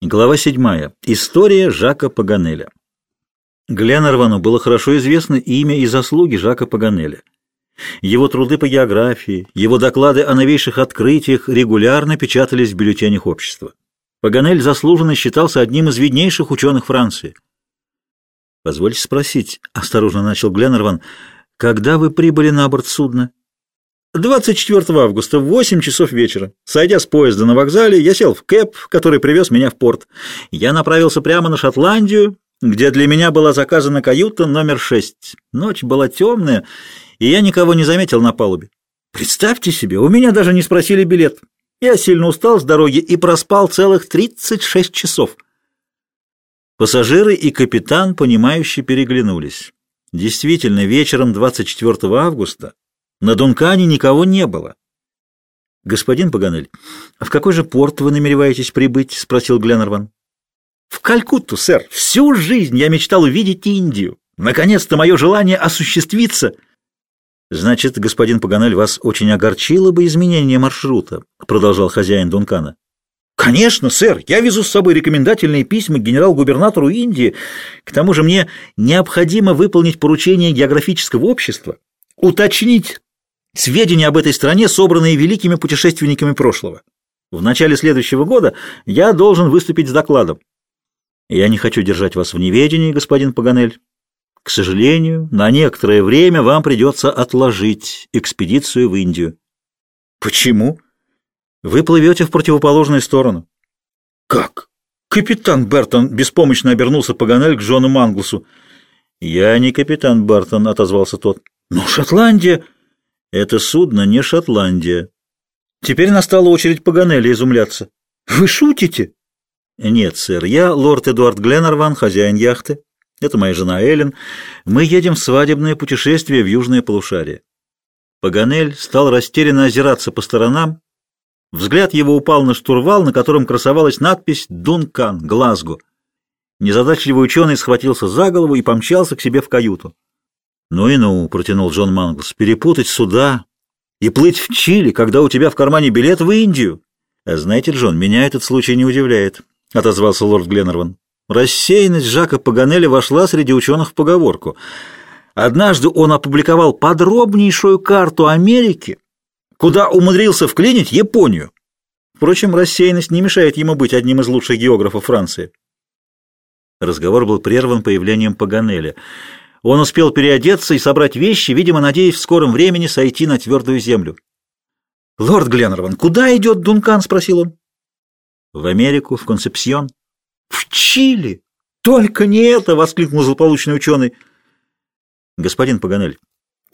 Глава 7. История Жака Паганеля. Гленнервану было хорошо известно имя и заслуги Жака Паганеля. Его труды по географии, его доклады о новейших открытиях регулярно печатались в бюллетенях общества. Паганель заслуженно считался одним из виднейших ученых Франции. «Позвольте спросить», — осторожно начал Гленнерван, — «когда вы прибыли на борт судна?» 24 августа в 8 часов вечера, сойдя с поезда на вокзале, я сел в кэп, который привез меня в порт. Я направился прямо на Шотландию, где для меня была заказана каюта номер 6. Ночь была темная, и я никого не заметил на палубе. Представьте себе, у меня даже не спросили билет. Я сильно устал с дороги и проспал целых 36 часов. Пассажиры и капитан, понимающе переглянулись. Действительно, вечером 24 августа на Дункане никого не было. «Господин Паганель, в какой же порт вы намереваетесь прибыть?» — спросил Гленнерван. «В Калькутту, сэр. Всю жизнь я мечтал увидеть Индию. Наконец-то мое желание осуществится». «Значит, господин Паганель, вас очень огорчило бы изменение маршрута», — продолжал хозяин Дункана. «Конечно, сэр. Я везу с собой рекомендательные письма генерал-губернатору Индии. К тому же мне необходимо выполнить поручение географического общества, уточнить Сведения об этой стране, собранные великими путешественниками прошлого. В начале следующего года я должен выступить с докладом. Я не хочу держать вас в неведении, господин Паганель. К сожалению, на некоторое время вам придется отложить экспедицию в Индию. Почему? Вы плывете в противоположную сторону. Как? Капитан Бертон беспомощно обернулся Паганель к Джону Манглсу. Я не капитан Бертон, отозвался тот. Но Шотландия... Это судно не Шотландия. Теперь настала очередь Паганелли изумляться. Вы шутите? Нет, сэр, я лорд Эдуард Гленнерван, хозяин яхты. Это моя жена Эллен. Мы едем в свадебное путешествие в южное полушарие. Паганель стал растерянно озираться по сторонам. Взгляд его упал на штурвал, на котором красовалась надпись «Дункан, Глазго». Незадачливый ученый схватился за голову и помчался к себе в каюту. «Ну и ну», — протянул Джон Манглс, — «перепутать суда и плыть в Чили, когда у тебя в кармане билет в Индию». А «Знаете, Джон, меня этот случай не удивляет», — отозвался лорд Гленнерван. Рассеянность Жака Паганеля вошла среди ученых в поговорку. Однажды он опубликовал подробнейшую карту Америки, куда умудрился вклинить Японию. Впрочем, рассеянность не мешает ему быть одним из лучших географов Франции. Разговор был прерван появлением Паганеля — он успел переодеться и собрать вещи, видимо, надеясь в скором времени сойти на твердую землю. «Лорд Гленнерван, куда идет Дункан?» — спросил он. «В Америку, в Концепсион». «В Чили! Только не это!» — воскликнул злополучный ученый. «Господин Паганель,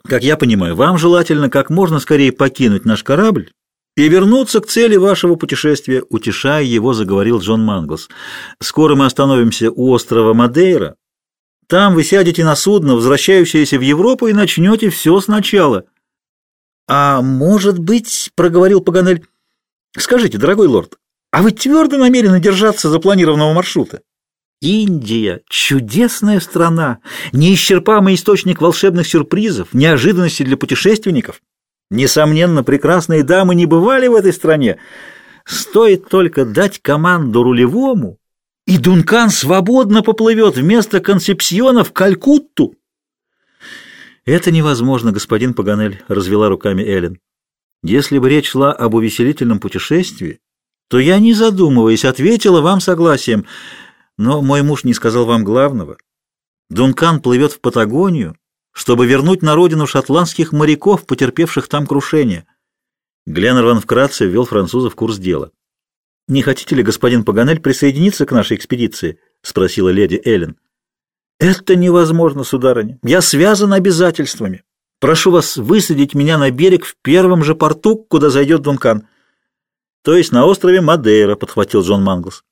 как я понимаю, вам желательно как можно скорее покинуть наш корабль и вернуться к цели вашего путешествия», — утешая его, заговорил Джон Манглс. «Скоро мы остановимся у острова Мадейра» Там вы сядете на судно, возвращающееся в Европу, и начнете все сначала. — А может быть, — проговорил Паганель, — скажите, дорогой лорд, а вы твердо намерены держаться запланированного маршрута? Индия — чудесная страна, неисчерпаемый источник волшебных сюрпризов, неожиданностей для путешественников. Несомненно, прекрасные дамы не бывали в этой стране. Стоит только дать команду рулевому, и Дункан свободно поплывет вместо Концепсиона в Калькутту. Это невозможно, господин Паганель, развела руками Эллен. Если бы речь шла об увеселительном путешествии, то я, не задумываясь, ответила вам согласием, но мой муж не сказал вам главного. Дункан плывет в Патагонию, чтобы вернуть на родину шотландских моряков, потерпевших там крушение. Гленнерван вкратце ввел француза в курс дела. «Не хотите ли, господин Паганель, присоединиться к нашей экспедиции?» — спросила леди Эллен. «Это невозможно, сударыня. Я связан обязательствами. Прошу вас высадить меня на берег в первом же порту, куда зайдет Дункан». «То есть на острове Мадейра», — подхватил Джон Манглс.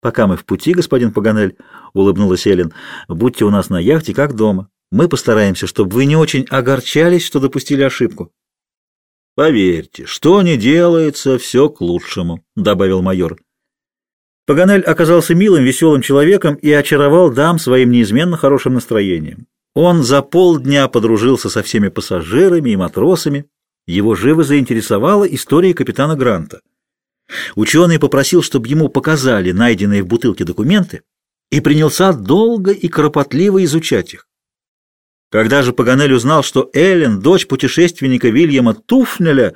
«Пока мы в пути, господин Паганель», — улыбнулась Эллен, — «будьте у нас на яхте, как дома. Мы постараемся, чтобы вы не очень огорчались, что допустили ошибку». «Поверьте, что не делается, все к лучшему», — добавил майор. Паганель оказался милым, веселым человеком и очаровал дам своим неизменно хорошим настроением. Он за полдня подружился со всеми пассажирами и матросами. Его живо заинтересовала история капитана Гранта. Ученый попросил, чтобы ему показали найденные в бутылке документы, и принялся долго и кропотливо изучать их. Когда же Паганель узнал, что Эллен, дочь путешественника Вильяма Туфнеля,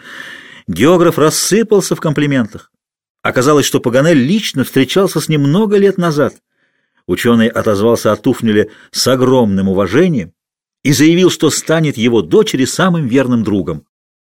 географ рассыпался в комплиментах. Оказалось, что Паганель лично встречался с ним много лет назад. Ученый отозвался о Туфнеле с огромным уважением и заявил, что станет его дочери самым верным другом.